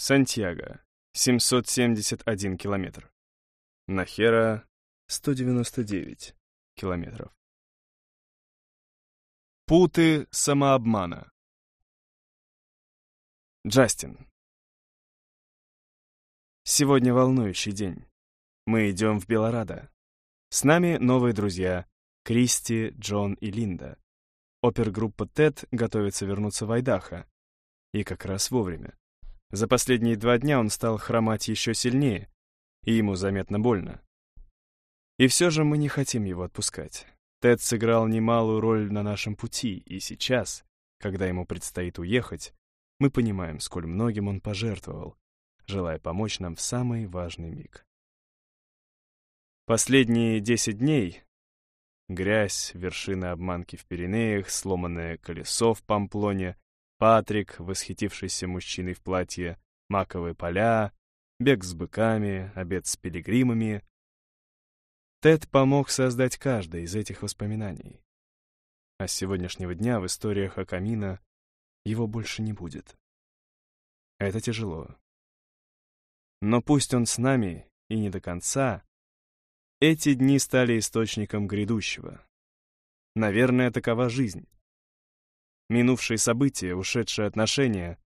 Сантьяго, 771 километр. Нахера, 199 километров. Путы самообмана. Джастин. Сегодня волнующий день. Мы идем в Белорадо. С нами новые друзья Кристи, Джон и Линда. Опергруппа TED готовится вернуться в Айдахо. И как раз вовремя. За последние два дня он стал хромать еще сильнее, и ему заметно больно. И все же мы не хотим его отпускать. Тед сыграл немалую роль на нашем пути, и сейчас, когда ему предстоит уехать, мы понимаем, сколь многим он пожертвовал, желая помочь нам в самый важный миг. Последние десять дней — грязь, вершины обманки в Пиренеях, сломанное колесо в Памплоне, Патрик, восхитившийся мужчиной в платье, маковые поля, бег с быками, обед с пилигримами — Тед помог создать каждое из этих воспоминаний. А с сегодняшнего дня в историях Акамина его больше не будет. Это тяжело. Но пусть он с нами и не до конца, эти дни стали источником грядущего. Наверное, такова жизнь. Минувшие события, ушедшие отношения —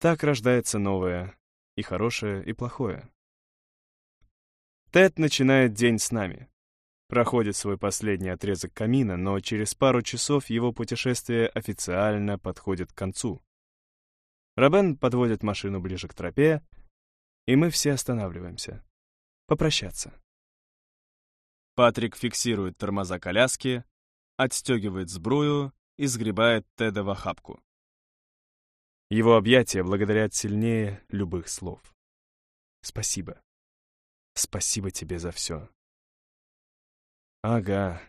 так рождается новое, и хорошее, и плохое. Тед начинает день с нами. Проходит свой последний отрезок камина, но через пару часов его путешествие официально подходит к концу. Робен подводит машину ближе к тропе, и мы все останавливаемся. Попрощаться. Патрик фиксирует тормоза коляски, отстегивает сбрую и сгребает Теда в охапку. Его объятия благодарят сильнее любых слов. Спасибо. Спасибо тебе за все. Ага.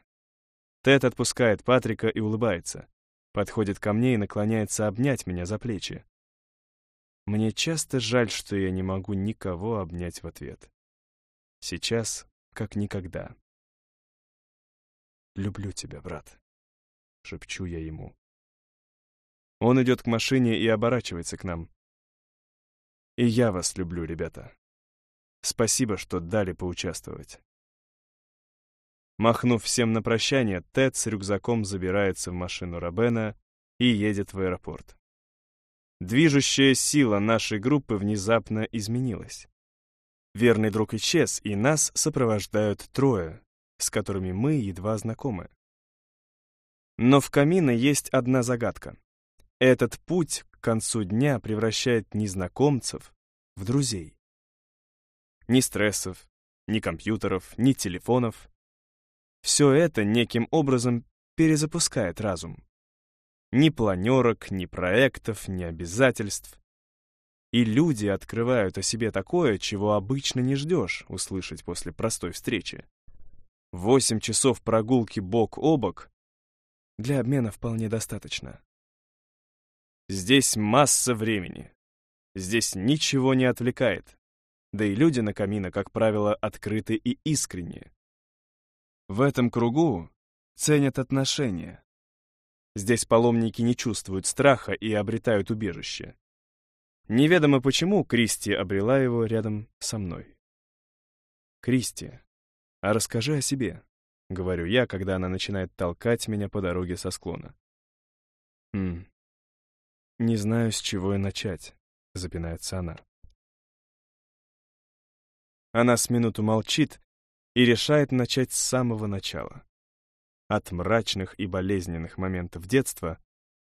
Тед отпускает Патрика и улыбается. Подходит ко мне и наклоняется обнять меня за плечи. Мне часто жаль, что я не могу никого обнять в ответ. Сейчас, как никогда. «Люблю тебя, брат», — шепчу я ему. Он идет к машине и оборачивается к нам. «И я вас люблю, ребята». Спасибо, что дали поучаствовать. Махнув всем на прощание, Тед с рюкзаком забирается в машину Робена и едет в аэропорт. Движущая сила нашей группы внезапно изменилась. Верный друг исчез, и нас сопровождают трое, с которыми мы едва знакомы. Но в камине есть одна загадка. Этот путь к концу дня превращает незнакомцев в друзей. Ни стрессов, ни компьютеров, ни телефонов. Все это неким образом перезапускает разум. Ни планерок, ни проектов, ни обязательств. И люди открывают о себе такое, чего обычно не ждешь услышать после простой встречи. Восемь часов прогулки бок о бок для обмена вполне достаточно. Здесь масса времени. Здесь ничего не отвлекает да и люди на камина, как правило, открыты и искренние. В этом кругу ценят отношения. Здесь паломники не чувствуют страха и обретают убежище. Неведомо почему Кристи обрела его рядом со мной. «Кристи, а расскажи о себе», — говорю я, когда она начинает толкать меня по дороге со склона. «Хм, не знаю, с чего и начать», — запинается она. Она с минуту молчит и решает начать с самого начала. От мрачных и болезненных моментов детства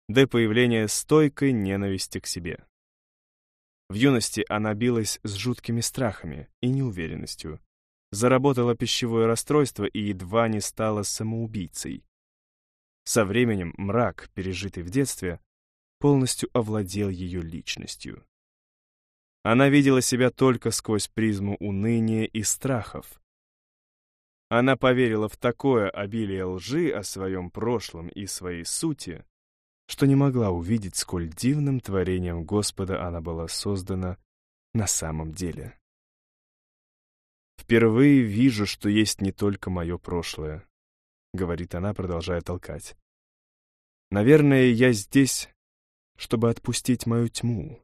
до появления стойкой ненависти к себе. В юности она билась с жуткими страхами и неуверенностью, заработала пищевое расстройство и едва не стала самоубийцей. Со временем мрак, пережитый в детстве, полностью овладел ее личностью. Она видела себя только сквозь призму уныния и страхов. Она поверила в такое обилие лжи о своем прошлом и своей сути, что не могла увидеть, сколь дивным творением Господа она была создана на самом деле. «Впервые вижу, что есть не только мое прошлое», — говорит она, продолжая толкать. «Наверное, я здесь, чтобы отпустить мою тьму,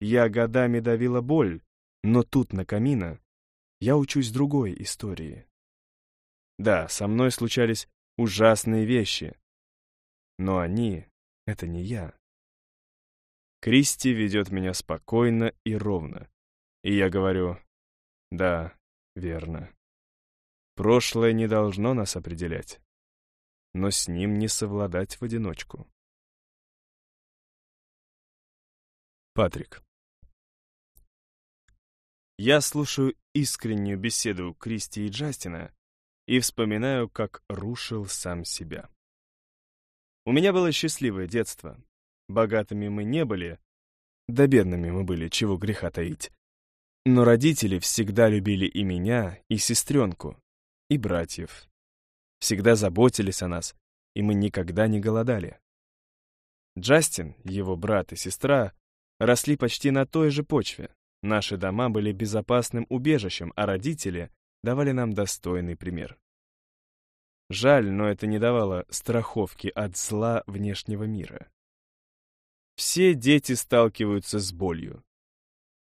я годами давила боль, но тут, на камина, я учусь другой истории. Да, со мной случались ужасные вещи, но они — это не я. Кристи ведет меня спокойно и ровно, и я говорю, да, верно. Прошлое не должно нас определять, но с ним не совладать в одиночку. Патрик. Я слушаю искреннюю беседу Кристи и Джастина и вспоминаю, как рушил сам себя. У меня было счастливое детство. Богатыми мы не были, да бедными мы были, чего греха таить. Но родители всегда любили и меня, и сестренку, и братьев. Всегда заботились о нас, и мы никогда не голодали. Джастин, его брат и сестра, росли почти на той же почве. Наши дома были безопасным убежищем, а родители давали нам достойный пример. Жаль, но это не давало страховки от зла внешнего мира. Все дети сталкиваются с болью.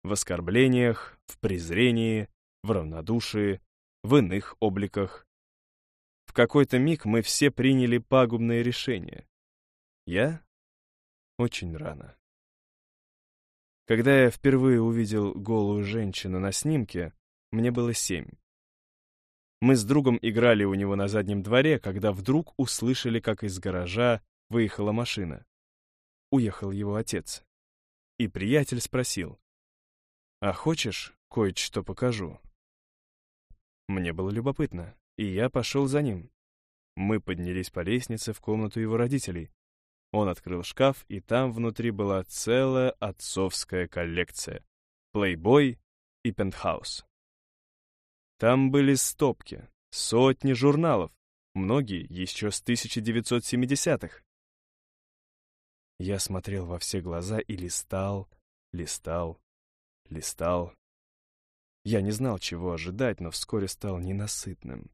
В оскорблениях, в презрении, в равнодушии, в иных обликах. В какой-то миг мы все приняли пагубное решение. Я? Очень рано. Когда я впервые увидел голую женщину на снимке, мне было семь. Мы с другом играли у него на заднем дворе, когда вдруг услышали, как из гаража выехала машина. Уехал его отец. И приятель спросил, «А хочешь, кое-что покажу?» Мне было любопытно, и я пошел за ним. Мы поднялись по лестнице в комнату его родителей. Он открыл шкаф, и там внутри была целая отцовская коллекция. Плейбой и Пентхаус. Там были стопки, сотни журналов, многие еще с 1970-х. Я смотрел во все глаза и листал, листал, листал. Я не знал, чего ожидать, но вскоре стал ненасытным.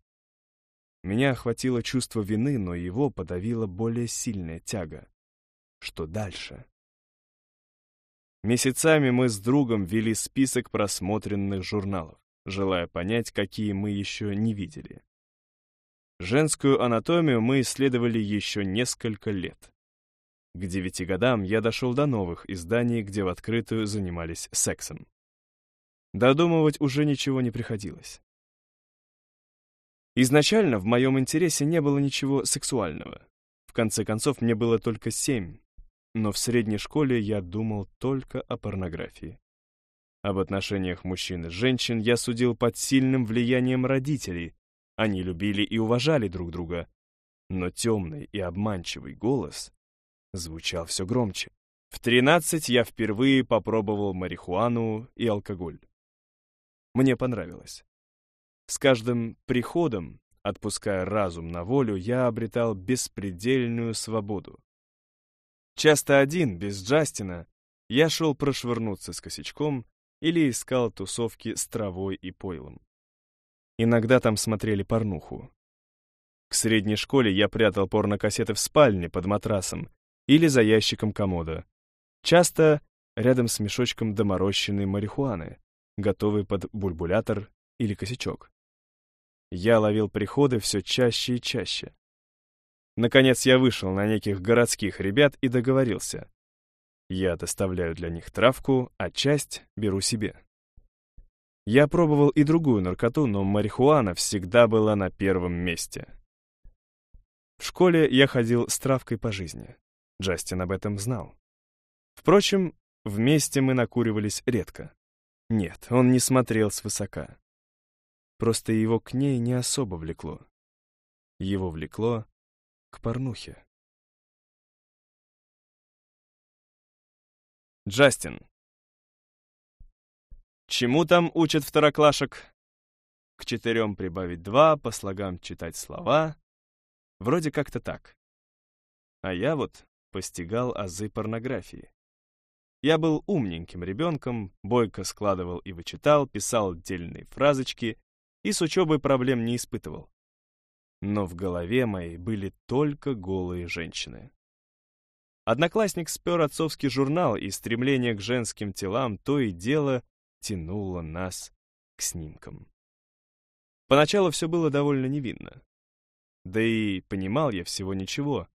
Меня охватило чувство вины, но его подавила более сильная тяга. Что дальше? Месяцами мы с другом вели список просмотренных журналов желая понять, какие мы еще не видели. Женскую анатомию мы исследовали еще несколько лет. К девяти годам я дошел до новых изданий, где в открытую занимались сексом. Додумывать уже ничего не приходилось. Изначально в моем интересе не было ничего сексуального. В конце концов, мне было только семь, но в средней школе я думал только о порнографии. Об отношениях мужчин и женщин я судил под сильным влиянием родителей. Они любили и уважали друг друга. Но темный и обманчивый голос звучал все громче. В 13 я впервые попробовал марихуану и алкоголь. Мне понравилось. С каждым приходом, отпуская разум на волю, я обретал беспредельную свободу. Часто один, без Джастина, я шел прошвырнуться с косячком или искал тусовки с травой и пойлом. Иногда там смотрели порнуху. К средней школе я прятал порнокассеты в спальне под матрасом или за ящиком комода. Часто рядом с мешочком доморощенной марихуаны, готовый под бульбулятор или косячок. Я ловил приходы все чаще и чаще. Наконец я вышел на неких городских ребят и договорился. Я доставляю для них травку, а часть беру себе. Я пробовал и другую наркоту, но марихуана всегда была на первом месте. В школе я ходил с травкой по жизни. Джастин об этом знал. Впрочем, вместе мы накуривались редко. Нет, он не смотрел свысока. Просто его к ней не особо влекло. Его влекло к порнухе. Джастин. Чему там учат второклашек? К четырем прибавить два, по слогам читать слова. Вроде как-то так. А я вот постигал азы порнографии. Я был умненьким ребенком, бойко складывал и вычитал, писал отдельные фразочки и с учебой проблем не испытывал. Но в голове моей были только голые женщины. Одноклассник спер отцовский журнал, и стремление к женским телам то и дело тянуло нас к снимкам. Поначалу все было довольно невинно. Да и понимал я всего ничего,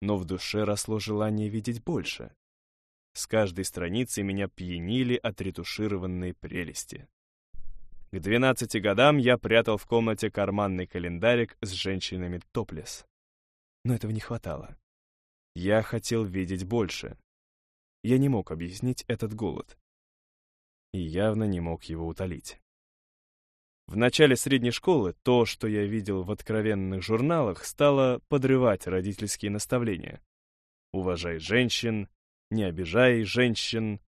но в душе росло желание видеть больше. С каждой страницы меня пьянили отретушированные прелести. К 12 годам я прятал в комнате карманный календарик с женщинами топлес. Но этого не хватало. Я хотел видеть больше. Я не мог объяснить этот голод. И явно не мог его утолить. В начале средней школы то, что я видел в откровенных журналах, стало подрывать родительские наставления. Уважай женщин, не обижай женщин.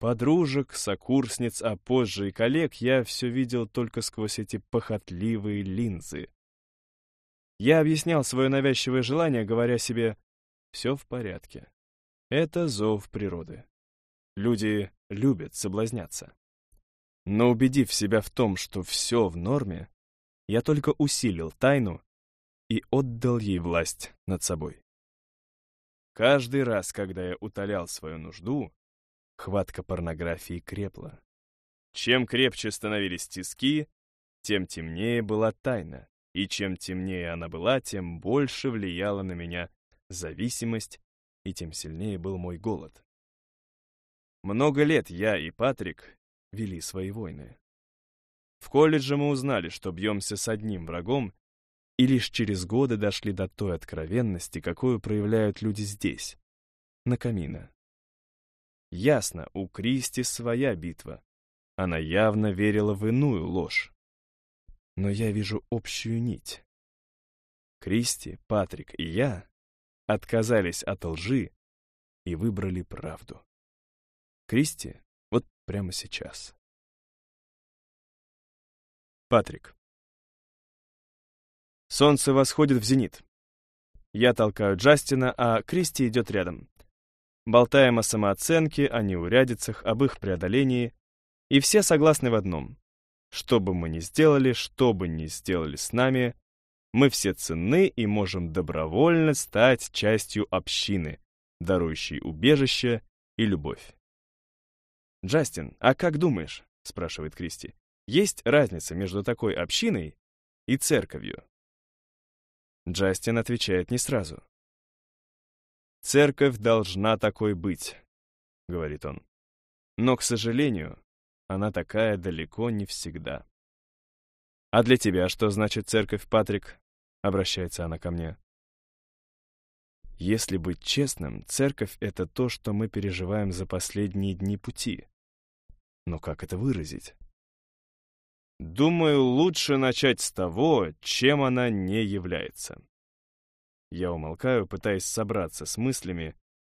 Подружек, сокурсниц, а позже и коллег я все видел только сквозь эти похотливые линзы. Я объяснял свое навязчивое желание, говоря себе все в порядке. Это зов природы. Люди любят соблазняться. Но убедив себя в том, что все в норме, я только усилил тайну и отдал ей власть над собой. Каждый раз, когда я утолял свою нужду, хватка порнографии крепла. Чем крепче становились тиски, тем темнее была тайна, и чем темнее она была, тем больше влияла на меня зависимость, и тем сильнее был мой голод. Много лет я и Патрик вели свои войны. В колледже мы узнали, что бьемся с одним врагом, и лишь через годы дошли до той откровенности, какую проявляют люди здесь, на камина. Ясно, у Кристи своя битва. Она явно верила в иную ложь. Но я вижу общую нить. Кристи, Патрик и я отказались от лжи и выбрали правду. Кристи прямо сейчас. Патрик. Солнце восходит в зенит. Я толкаю Джастина, а Кристи идет рядом. Болтаем о самооценке, о неурядицах, об их преодолении. И все согласны в одном. Что бы мы ни сделали, что бы ни сделали с нами, мы все ценны и можем добровольно стать частью общины, дарующей убежище и любовь. «Джастин, а как думаешь?» — спрашивает Кристи. «Есть разница между такой общиной и церковью?» Джастин отвечает не сразу. «Церковь должна такой быть», — говорит он. «Но, к сожалению, она такая далеко не всегда». «А для тебя что значит церковь, Патрик?» — обращается она ко мне. Если быть честным, церковь — это то, что мы переживаем за последние дни пути. Но как это выразить? Думаю, лучше начать с того, чем она не является. Я умолкаю, пытаясь собраться с мыслями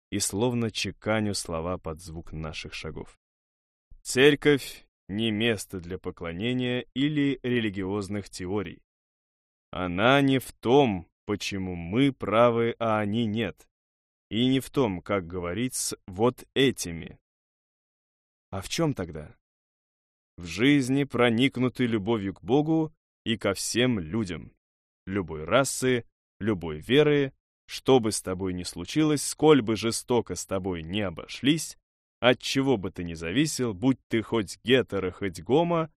и словно чеканю слова под звук наших шагов. Церковь — не место для поклонения или религиозных теорий. Она не в том, почему мы правы, а они нет. И не в том, как говорить с вот этими. А в чем тогда? В жизни проникнуты любовью к Богу и ко всем людям. Любой расы, любой веры, что бы с тобой ни случилось, сколь бы жестоко с тобой не обошлись, от чего бы ты ни зависел, будь ты хоть гетеро, хоть гомо,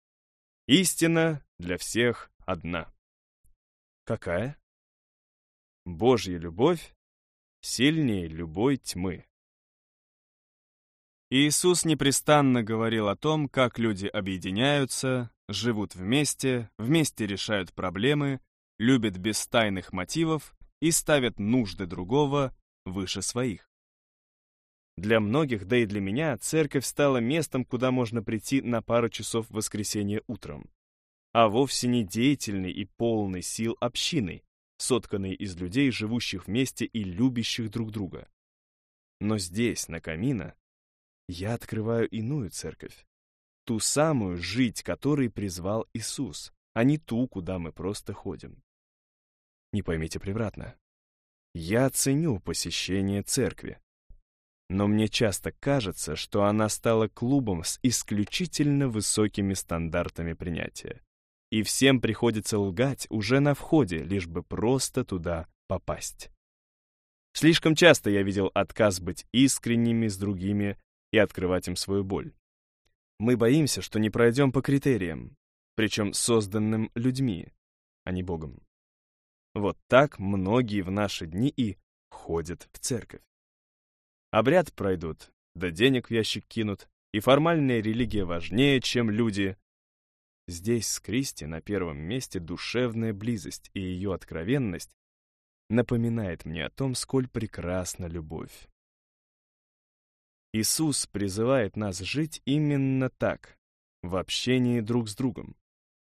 истина для всех одна. Какая? Божья любовь сильнее любой тьмы. Иисус непрестанно говорил о том, как люди объединяются, живут вместе, вместе решают проблемы, любят без тайных мотивов и ставят нужды другого выше своих. Для многих, да и для меня, церковь стала местом, куда можно прийти на пару часов в воскресенье утром а вовсе не деятельной и полной сил общиной, сотканной из людей, живущих вместе и любящих друг друга. Но здесь, на Камина, я открываю иную церковь, ту самую, жить которой призвал Иисус, а не ту, куда мы просто ходим. Не поймите превратно. Я ценю посещение церкви, но мне часто кажется, что она стала клубом с исключительно высокими стандартами принятия и всем приходится лгать уже на входе, лишь бы просто туда попасть. Слишком часто я видел отказ быть искренними с другими и открывать им свою боль. Мы боимся, что не пройдем по критериям, причем созданным людьми, а не Богом. Вот так многие в наши дни и ходят в церковь. Обряд пройдут, да денег в ящик кинут, и формальная религия важнее, чем люди. Здесь с Кристи на первом месте душевная близость и ее откровенность напоминает мне о том, сколь прекрасна любовь. Иисус призывает нас жить именно так, в общении друг с другом.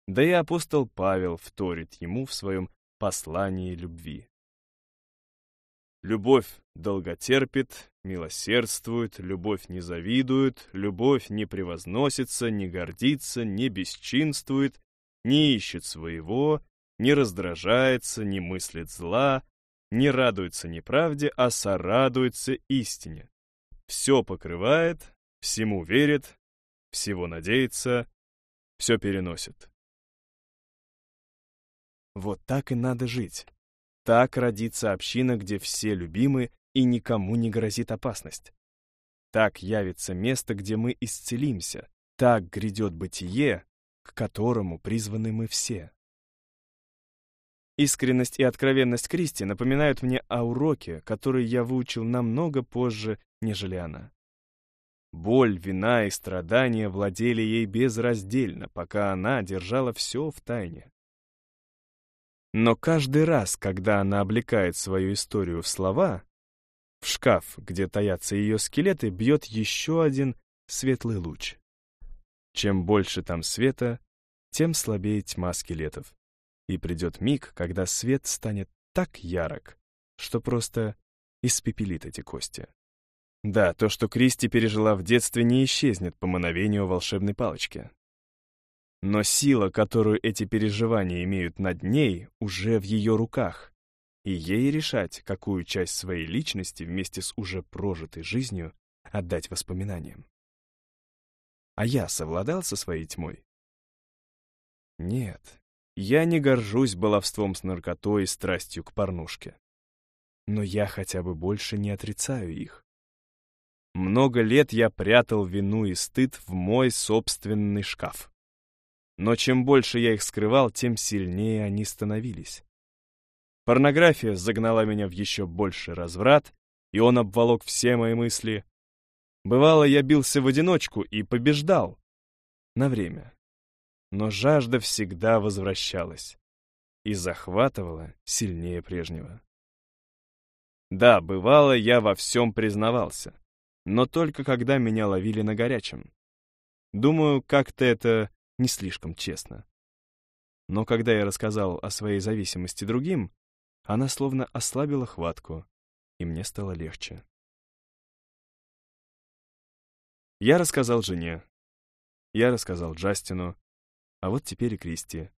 Да и апостол Павел вторит ему в своем послании любви. Любовь долготерпит, милосердствует, любовь не завидует, любовь не превозносится, не гордится, не бесчинствует, не ищет своего, не раздражается, не мыслит зла, не радуется неправде, а сорадуется истине. Все покрывает, всему верит, всего надеется, все переносит. Вот так и надо жить. Так родится община, где все любимы и никому не грозит опасность. Так явится место, где мы исцелимся. Так грядет бытие, к которому призваны мы все. Искренность и откровенность Кристи напоминают мне о уроке, который я выучил намного позже, нежели она. Боль, вина и страдания владели ей безраздельно, пока она держала все в тайне. Но каждый раз, когда она облекает свою историю в слова, в шкаф, где таятся ее скелеты, бьет еще один светлый луч. Чем больше там света, тем слабее тьма скелетов. И придет миг, когда свет станет так ярок, что просто испепелит эти кости. Да, то, что Кристи пережила в детстве, не исчезнет по мановению волшебной палочки. Но сила, которую эти переживания имеют над ней, уже в ее руках, и ей решать, какую часть своей личности вместе с уже прожитой жизнью отдать воспоминаниям. А я совладал со своей тьмой? Нет, я не горжусь баловством с наркотой и страстью к порнушке. Но я хотя бы больше не отрицаю их. Много лет я прятал вину и стыд в мой собственный шкаф. Но чем больше я их скрывал, тем сильнее они становились. Порнография загнала меня в еще больший разврат, и он обволок все мои мысли. Бывало, я бился в одиночку и побеждал. На время. Но жажда всегда возвращалась и захватывала сильнее прежнего. Да, бывало, я во всем признавался, но только когда меня ловили на горячем. Думаю, как-то это не слишком честно. Но когда я рассказал о своей зависимости другим, она словно ослабила хватку, и мне стало легче. Я рассказал жене, я рассказал Джастину, а вот теперь и Кристи,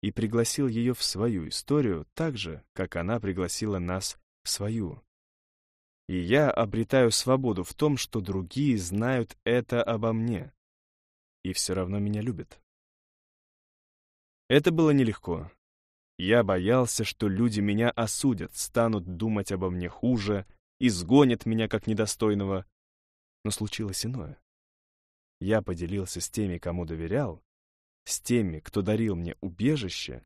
и пригласил ее в свою историю так же, как она пригласила нас в свою. И я обретаю свободу в том, что другие знают это обо мне и все равно меня любят. Это было нелегко. Я боялся, что люди меня осудят, станут думать обо мне хуже, изгонят меня как недостойного. Но случилось иное. Я поделился с теми, кому доверял, с теми, кто дарил мне убежище,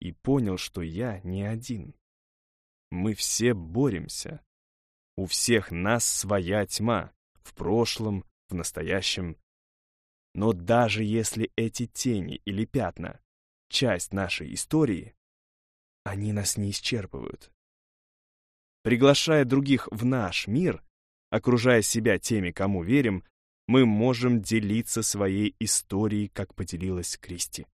и понял, что я не один. Мы все боремся. У всех нас своя тьма, в прошлом, в настоящем но даже если эти тени или пятна — часть нашей истории, они нас не исчерпывают. Приглашая других в наш мир, окружая себя теми, кому верим, мы можем делиться своей историей, как поделилась Кристи.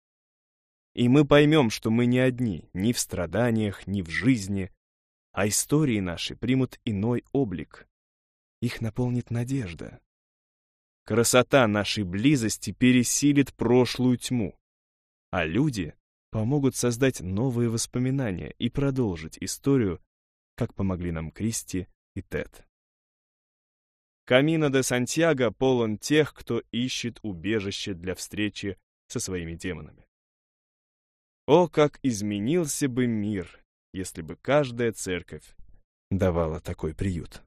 И мы поймем, что мы не одни ни в страданиях, ни в жизни, а истории наши примут иной облик. Их наполнит надежда. Красота нашей близости пересилит прошлую тьму, а люди помогут создать новые воспоминания и продолжить историю, как помогли нам Кристи и Тед. Камино де Сантьяго полон тех, кто ищет убежище для встречи со своими демонами. О, как изменился бы мир, если бы каждая церковь давала такой приют.